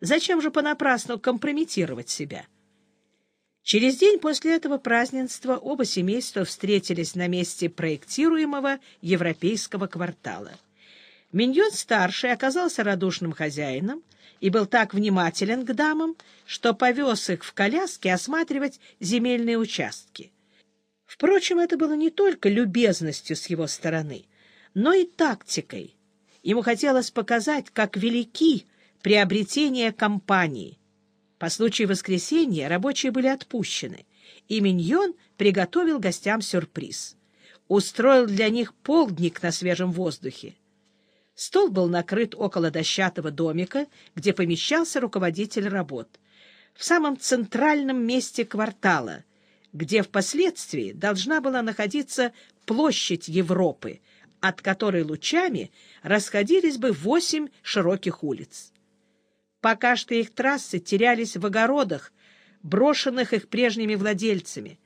Зачем же понапрасну компрометировать себя? Через день после этого празднества оба семейства встретились на месте проектируемого европейского квартала. Миньон-старший оказался радушным хозяином и был так внимателен к дамам, что повез их в коляске осматривать земельные участки. Впрочем, это было не только любезностью с его стороны, но и тактикой. Ему хотелось показать, как велики приобретения компании. По случаю воскресенья рабочие были отпущены, и Миньон приготовил гостям сюрприз. Устроил для них полдник на свежем воздухе. Стол был накрыт около дощатого домика, где помещался руководитель работ. В самом центральном месте квартала, где впоследствии должна была находиться площадь Европы, от которой лучами расходились бы восемь широких улиц. Пока что их трассы терялись в огородах, брошенных их прежними владельцами,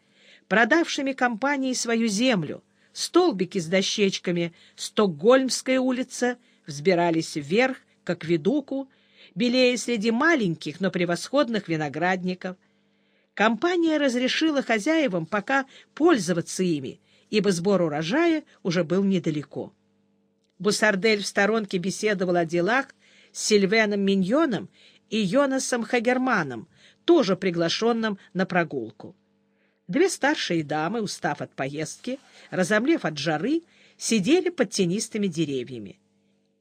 продавшими компании свою землю. Столбики с дощечками «Стокгольмская улица» взбирались вверх, как ведуку, белее среди маленьких, но превосходных виноградников. Компания разрешила хозяевам пока пользоваться ими, ибо сбор урожая уже был недалеко. Бусардель в сторонке беседовал о делах Сильвеном Миньоном и Йонасом Хагерманом, тоже приглашенным на прогулку. Две старшие дамы, устав от поездки, разомлев от жары, сидели под тенистыми деревьями.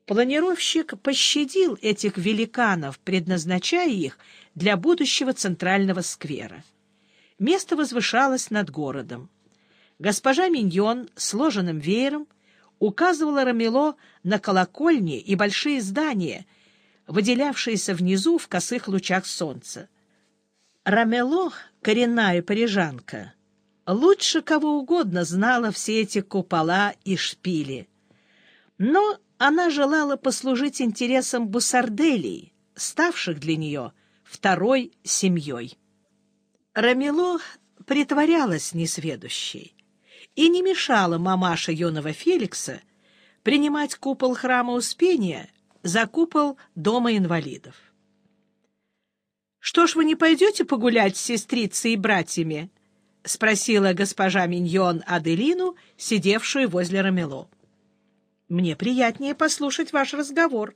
Планировщик пощадил этих великанов, предназначая их для будущего центрального сквера. Место возвышалось над городом. Госпожа Миньон сложенным веером указывала Рамело на колокольни и большие здания — выделявшаяся внизу в косых лучах солнца. Рамело, коренная парижанка, лучше кого угодно знала все эти купола и шпили. Но она желала послужить интересам Бусарделии, ставших для нее второй семьей. Рамело притворялась несведущей и не мешала мамаше юного Феликса принимать купол храма Успения за купол Дома инвалидов. «Что ж вы не пойдете погулять с сестрицей и братьями?» — спросила госпожа Миньон Аделину, сидевшую возле Рамело. «Мне приятнее послушать ваш разговор».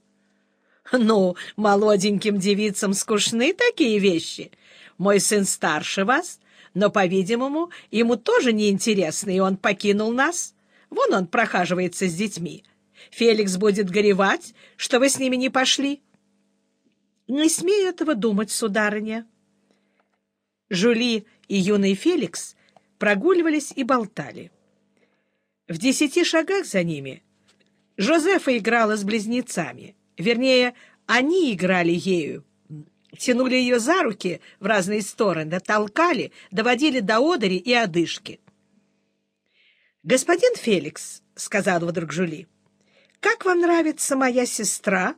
«Ну, молоденьким девицам скучны такие вещи. Мой сын старше вас, но, по-видимому, ему тоже неинтересно, и он покинул нас. Вон он прохаживается с детьми». Феликс будет горевать, что вы с ними не пошли. — Не смею этого думать, сударыня. Жули и юный Феликс прогуливались и болтали. В десяти шагах за ними Жозефа играла с близнецами. Вернее, они играли ею. Тянули ее за руки в разные стороны, толкали, доводили до одери и одышки. — Господин Феликс, — сказала вдруг Жули, — как вам нравится моя сестра?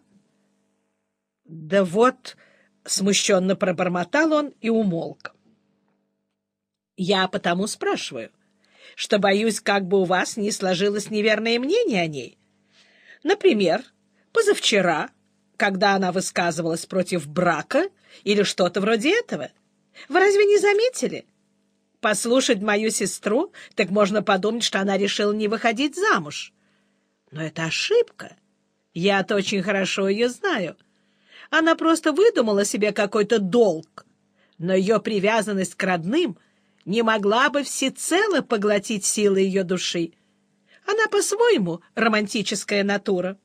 — Да вот, — смущенно пробормотал он и умолк. — Я потому спрашиваю, что боюсь, как бы у вас не сложилось неверное мнение о ней. Например, позавчера, когда она высказывалась против брака или что-то вроде этого. Вы разве не заметили? Послушать мою сестру, так можно подумать, что она решила не выходить замуж. Но это ошибка. Я-то очень хорошо ее знаю. Она просто выдумала себе какой-то долг, но ее привязанность к родным не могла бы всецело поглотить силы ее души. Она по-своему романтическая натура.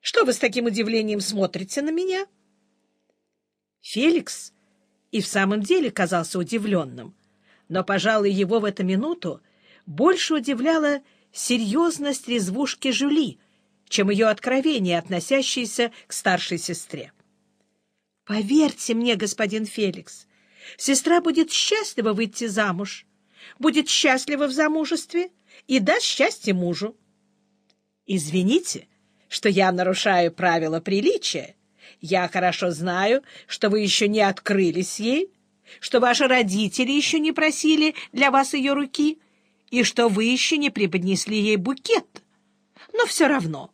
Что вы с таким удивлением смотрите на меня? Феликс и в самом деле казался удивленным, но, пожалуй, его в эту минуту больше удивляло серьезность резвушки Жюли, чем ее откровение, относящееся к старшей сестре. «Поверьте мне, господин Феликс, сестра будет счастлива выйти замуж, будет счастлива в замужестве и даст счастье мужу. Извините, что я нарушаю правила приличия. Я хорошо знаю, что вы еще не открылись ей, что ваши родители еще не просили для вас ее руки — и что вы еще не преподнесли ей букет. Но все равно.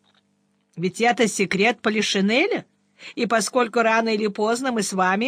Ведь это секрет Полишинеля. И поскольку рано или поздно мы с вами